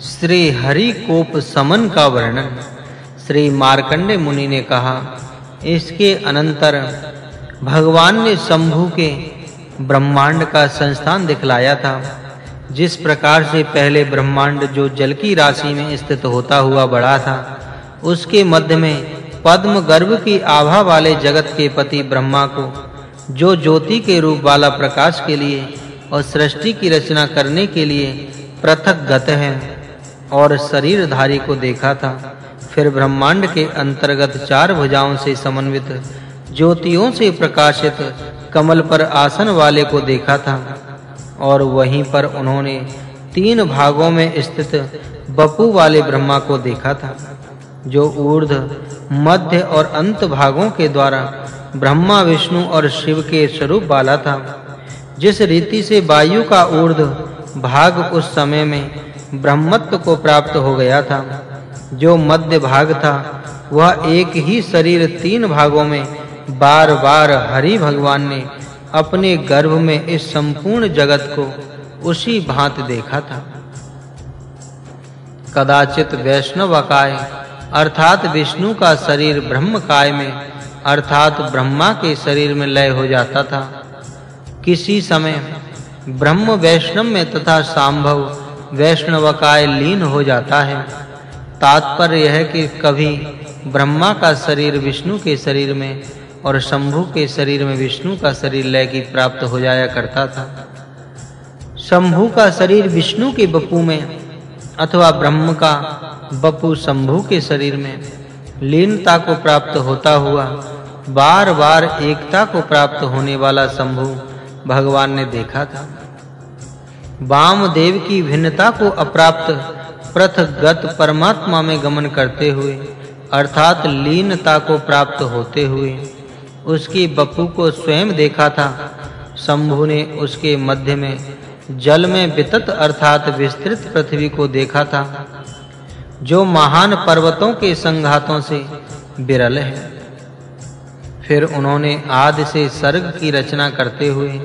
श्री हरि कोप समन का वर्णन श्री मार्कंडे मुनि ने कहा, इसके अनंतर भगवान ने शंभु के ब्रह्मांड का संस्थान दिखलाया था, जिस प्रकार से पहले ब्रह्मांड जो जल की राशि में स्थित होता हुआ बड़ा था, उसके मध्य में पद्म गर्भ की आभा वाले जगत के पति ब्रह्मा को जो ज्योति के रूप वाला प्रकाश के लिए और सृष्टि की रचना करने के लिए पृथक गत है। और शरीरधारी को देखा था। फिर ब्रह्मांड के अंतर्गत चार भुजाओं से समन्वित, ज्योतियों से प्रकाशित, कमल पर आसन वाले को देखा था। और वहीं पर उन्होंने तीन भागों में स्थित बपू वाले ब्रह्मा को देखा था, जो ऊर्ध मध्य और अंत भागों के द्वारा ब्रह्मा, विष्णु और शिव के स्वरूप वाला था। जिस रीति से वायु का ऊर्ध भाग उस समय में ब्रह्मत्व को प्राप्त हो गया था। जो मध्य भाग था, वह एक ही शरीर तीन भागों में बार-बार हरि भगवान ने अपने गर्भ में इस संपूर्ण जगत को उसी भांति देखा था। कदाचित वैष्णव वैष्णवकाय अर्थात विष्णु का शरीर ब्रह्म काय में, अर्थात ब्रह्मा के शरीर में लय हो जाता था। किसी समय ब्रह्म वैष्णव में तथा संभव वैष्णवकाय लीन हो जाता है। तात्पर्य यह कि कभी ब्रह्मा का शरीर विष्णु के शरीर में और शंभु के शरीर में विष्णु का शरीर लय की प्राप्त हो जाया करता था। शंभु का शरीर विष्णु के बपू में अथवा ब्रह्म का बपू शंभु के शरीर में लीनता को प्राप्त होता हुआ, बार-बार एकता को प्राप्त होने वाला शंभु भगवान ने देखा था। वामदेव की भिन्नता को अप्राप्त प्रथगत परमात्मा में गमन करते हुए, अर्थात लीनता को प्राप्त होते हुए, उसकी बपू को स्वयं देखा था। शंभु ने उसके मध्य में जल में वितत अर्थात विस्तृत पृथ्वी को देखा था, जो महान पर्वतों के संघातों से विरल है। फिर उन्होंने आदि से सर्ग की रचना करते हुए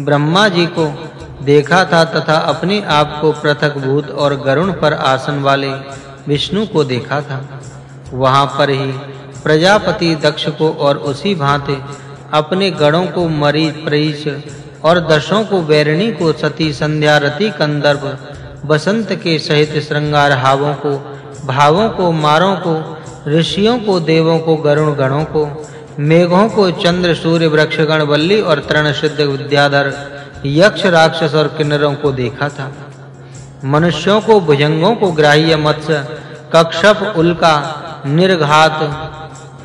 ब्रह्मा जी को देखा था तथा अपने आप को पृथक भूत और गरुण पर आसन वाले विष्णु को देखा था। वहाँ पर ही प्रजापति दक्ष को और उसी भांति अपने गणों को मरी प्रीच और दशों को वैरणी को सती संध्या रति कंदर्भ, बसंत के सहित श्रृंगार हावों को, भावों को, मारों को, ऋषियों को, देवों को, गरुण गणों को, मेघों को, चंद्र, सूर्य, वृक्षगण बल्ली और तृण सिद्ध विद्याधर यक्ष राक्षस और किन्नरों को देखा था। मनुष्यों को, भुजंगों को ग्राह्य मत्स्य कक्षप, उल्का, निर्घात,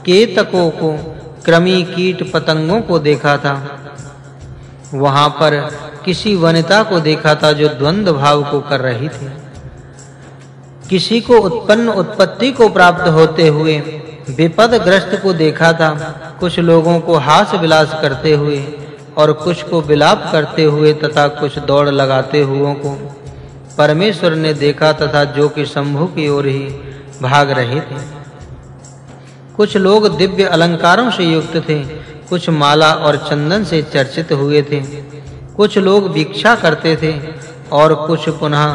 केतकों को, क्रमी कीट पतंगों को देखा था। वहाँ पर किसी वनिता को देखा था जो द्वंद भाव को कर रही थी। किसी को उत्पन्न उत्पत्ति को प्राप्त होते हुए विपद ग्रस्त को देखा था। कुछ लोगों को हास विलास करते हुए और कुछ को विलाप करते हुए तथा कुछ दौड़ लगाते हुओं को परमेश्वर ने देखा तथा जो कि शंभु की ओर ही भाग रहे थे। कुछ लोग दिव्य अलंकारों से युक्त थे, कुछ माला और चंदन से चर्चित हुए थे, कुछ लोग भिक्षा करते थे और कुछ पुनः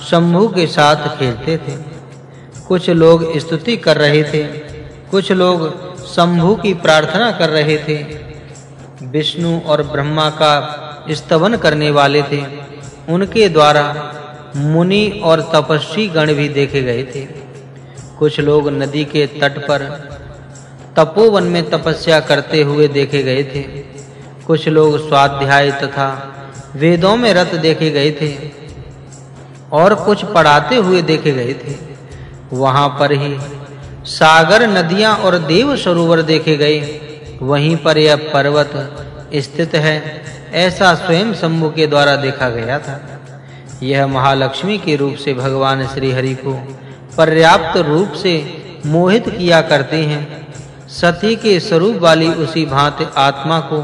शंभु के साथ खेलते थे। कुछ लोग स्तुति कर रहे थे, कुछ लोग शंभु की प्रार्थना कर रहे थे विष्णु और ब्रह्मा का स्तवन करने वाले थे। उनके द्वारा मुनि और तपस्वी गण भी देखे गए थे। कुछ लोग नदी के तट पर तपोवन में तपस्या करते हुए देखे गए थे। कुछ लोग स्वाध्याय तथा वेदों में रत देखे गए थे और कुछ पढ़ाते हुए देखे गए थे। वहाँ पर ही सागर नदियाँ और देव सरोवर देखे गए। वहीं पर यह पर्वत स्थित है, ऐसा स्वयं शंभु के द्वारा देखा गया था। यह महालक्ष्मी के रूप से भगवान श्री हरि को पर्याप्त रूप से मोहित किया करते हैं। सती के स्वरूप वाली उसी भांति आत्मा को,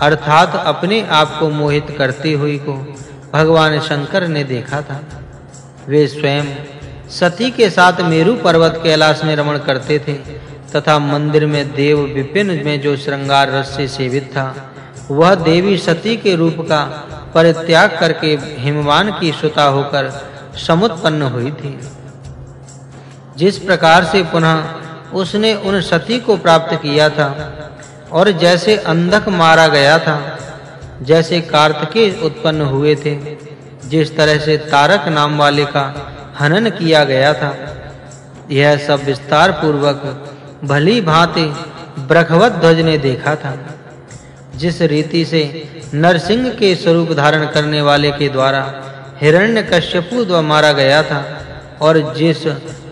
अर्थात अपने आप को मोहित करते हुए को भगवान शंकर ने देखा था। वे स्वयं सती के साथ मेरु पर्वत कैलाश में रमण करते थे, तथा मंदिर में देव विपिन में जो श्रृंगार रस से सेवित था, वह देवी सती के रूप का परित्याग करके हिमवान की सुता होकर समुत्पन्न हुई थी। जिस प्रकार से पुनः उसने उन सती को प्राप्त किया था, और जैसे अंधक मारा गया था, जैसे कार्तिकेय उत्पन्न हुए थे, जिस तरह से तारक नाम वाले का हनन किया गया था। यह सब विस्तार पूर्वक भली भांति ब्रखवत ध्वज ने देखा था। जिस रीति से नरसिंह के स्वरूप धारण करने वाले के द्वारा हिरण्यकश्यपु द्वारा मारा गया था और जिस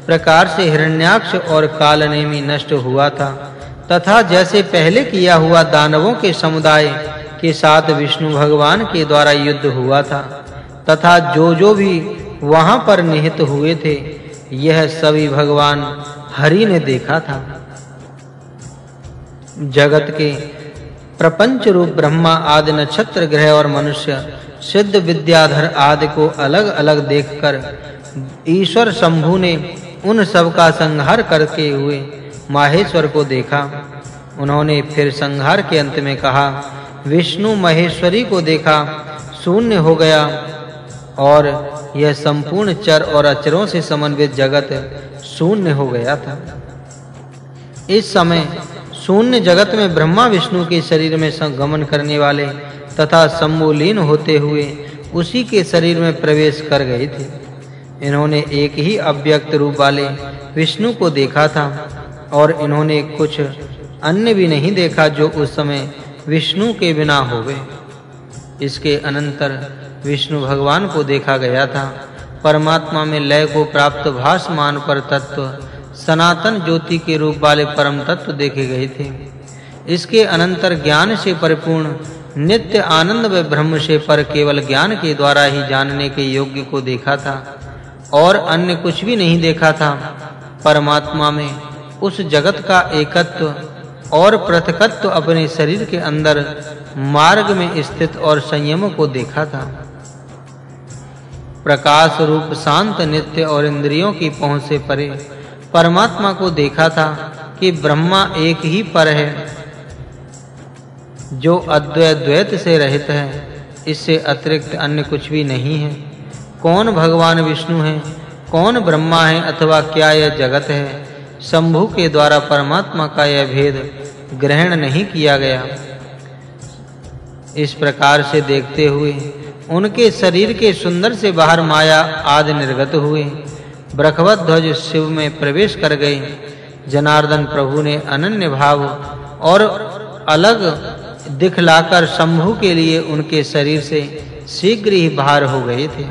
प्रकार से हिरण्याक्ष और कालनेमी नष्ट हुआ था, तथा जैसे पहले किया हुआ दानवों के समुदाय के साथ विष्णु भगवान के द्वारा युद्ध हुआ था, तथा जो जो भी वहाँ पर निहित हुए थे। यह सभी भगवान हरि ने देखा था। जगत के प्रपंच रूप ब्रह्मा आदि नक्षत्र ग्रह और मनुष्य, सिद्ध विद्याधर आदि को अलग-अलग देखकर ईश्वर शंभु ने उन सब का संहार करके हुए माहेश्वर को देखा। उन्होंने फिर संहार के अंत में कहा, विष्णु महेश्वरी को देखा, शून्य हो गया और यह संपूर्ण चर और अचरों से समन्वित जगत शून्य हो गया था। इस समय शून्य जगत में ब्रह्मा विष्णु के शरीर में संगमन करने वाले तथा सम्मोलीन होते हुए उसी के शरीर में प्रवेश कर गए थे। इन्होंने एक ही अव्यक्त रूप वाले विष्णु को देखा था और इन्होंने कुछ अन्य भी नहीं देखा जो उस समय विष्णु के बिना हो गए इसके अनंतर विष्णु भगवान को देखा गया था। परमात्मा में लय को प्राप्त भासमान पर तत्व, सनातन ज्योति के रूप वाले परम तत्व देखे गए थे। इसके अनंतर ज्ञान से परिपूर्ण, नित्य आनंद व ब्रह्म से पर केवल ज्ञान के द्वारा ही जानने के योग्य को देखा था और अन्य कुछ भी नहीं देखा था। परमात्मा में उस जगत का एकत्व और पृथकत्व अपने शरीर के अंदर मार्ग में स्थित और संयम को देखा था। प्रकाश रूप शांत नित्य और इंद्रियों की पहुँच से परे परमात्मा को देखा था कि ब्रह्मा एक ही पर है, जो अद्वैत द्वैत से रहित है। इससे अतिरिक्त अन्य कुछ भी नहीं है। कौन भगवान विष्णु है? कौन ब्रह्मा है? अथवा क्या यह जगत है? शंभु के द्वारा परमात्मा का यह भेद ग्रहण नहीं किया गया। इस प्रकार से देखते हुए उनके शरीर के सुंदर से बाहर माया आदि निर्गत हुए ब्रखवत ध्वज शिव में प्रवेश कर गए जनार्दन प्रभु ने अनन्य भाव और अलग दिखलाकर शंभु के लिए उनके शरीर से शीघ्र ही बाहर हो गए थे।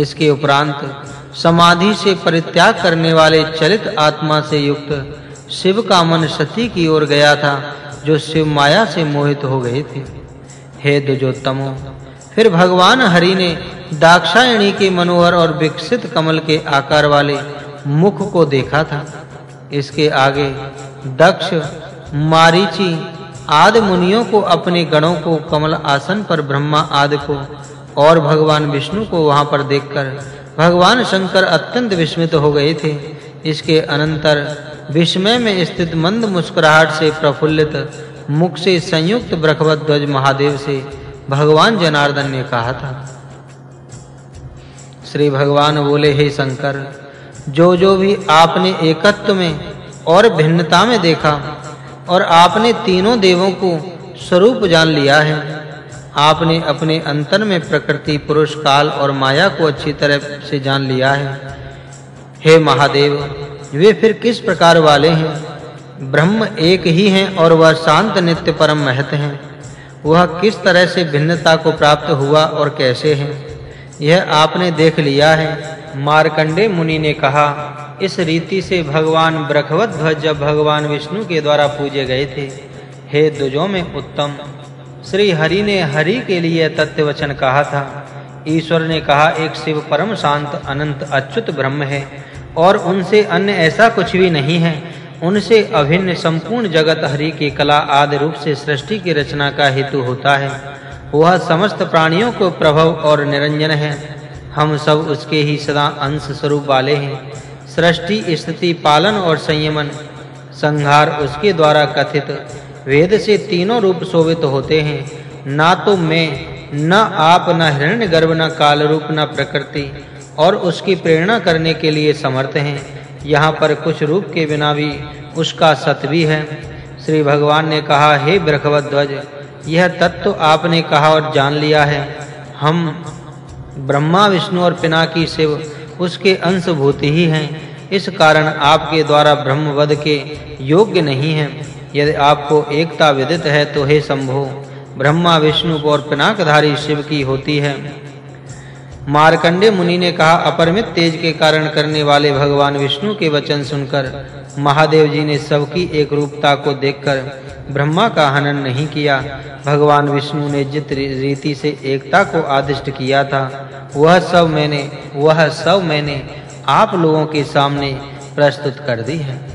इसके उपरांत समाधि से परित्याग करने वाले चलित आत्मा से युक्त शिव का मन सती की ओर गया था, जो शिव माया से मोहित हो गए थे। हे दुजोत्तमो, फिर भगवान हरि ने दाक्षायणी के मनोहर और विकसित कमल के आकार वाले मुख को देखा था। इसके आगे दक्ष, मारीचि आदि मुनियों को अपने गणों को कमल आसन पर, ब्रह्मा आदि को और भगवान विष्णु को वहाँ पर देखकर भगवान शंकर अत्यंत विस्मित हो गए थे। इसके अनंतर विस्मय में स्थित मंद मुस्कुराहट से प्रफुल्लित मुख से संयुक्त ब्रखवत ध्वज महादेव से भगवान जनार्दन ने कहा था। श्री भगवान बोले, हे शंकर जो जो भी आपने एकत्व में और भिन्नता में देखा और आपने तीनों देवों को स्वरूप जान लिया है, आपने अपने अंतर में प्रकृति, पुरुष, काल और माया को अच्छी तरह से जान लिया है। हे महादेव, वे फिर किस प्रकार वाले हैं? ब्रह्म एक ही हैं और वह शांत नित्य परम महत हैं। वह किस तरह से भिन्नता को प्राप्त हुआ और कैसे है? यह आपने देख लिया है, मार्कंडे मुनि ने कहा। इस रीति से भगवान ब्रखवत ध्वज जब भगवान विष्णु के द्वारा पूजे गए थे। हे दुजों में उत्तम, श्री हरि ने हरि के लिए तत्व वचन कहा था। ईश्वर ने कहा, एक शिव परम शांत, अनंत, अच्युत ब्रह्म है और उनसे अन्य ऐसा कुछ भी नहीं है। उनसे अभिन्न संपूर्ण जगत हरि की कला आदि रूप से सृष्टि की रचना का हेतु होता है। वह समस्त प्राणियों को प्रभव और निरंजन है। हम सब उसके ही सदा अंश स्वरूप वाले हैं। सृष्टि, स्थिति, पालन और संयमन, संहार उसके द्वारा कथित, वेद से तीनों रूप शोभित होते हैं। ना तो मैं, न आप, न हिरण्यगर्भ न काल रूप न प्रकृति और उसकी प्रेरणा करने के लिए समर्थ हैं। यहाँ पर कुछ रूप के बिना भी उसका सत भी है। श्री भगवान ने कहा, हे ध्वज यह तत्व आपने कहा और जान लिया है। हम ब्रह्मा, विष्णु और पिनाकी शिव उसके अंश भूत ही हैं। इस कारण आपके द्वारा ब्रह्मवद के योग्य नहीं हैं। यदि आपको एकता विदित है तो हे शंभो, ब्रह्मा, विष्णु और पिनाकधारी शिव की होती है। मार्कंडे मुनि ने कहा, अपरमित तेज के कारण करने वाले भगवान विष्णु के वचन सुनकर महादेव जी ने सबकी एक रूपता को देखकर ब्रह्मा का हनन नहीं किया। भगवान विष्णु ने जित रीति से एकता को आदिष्ट किया था। वह सब मैंने, वह सब मैंने आप लोगों के सामने प्रस्तुत कर दी है।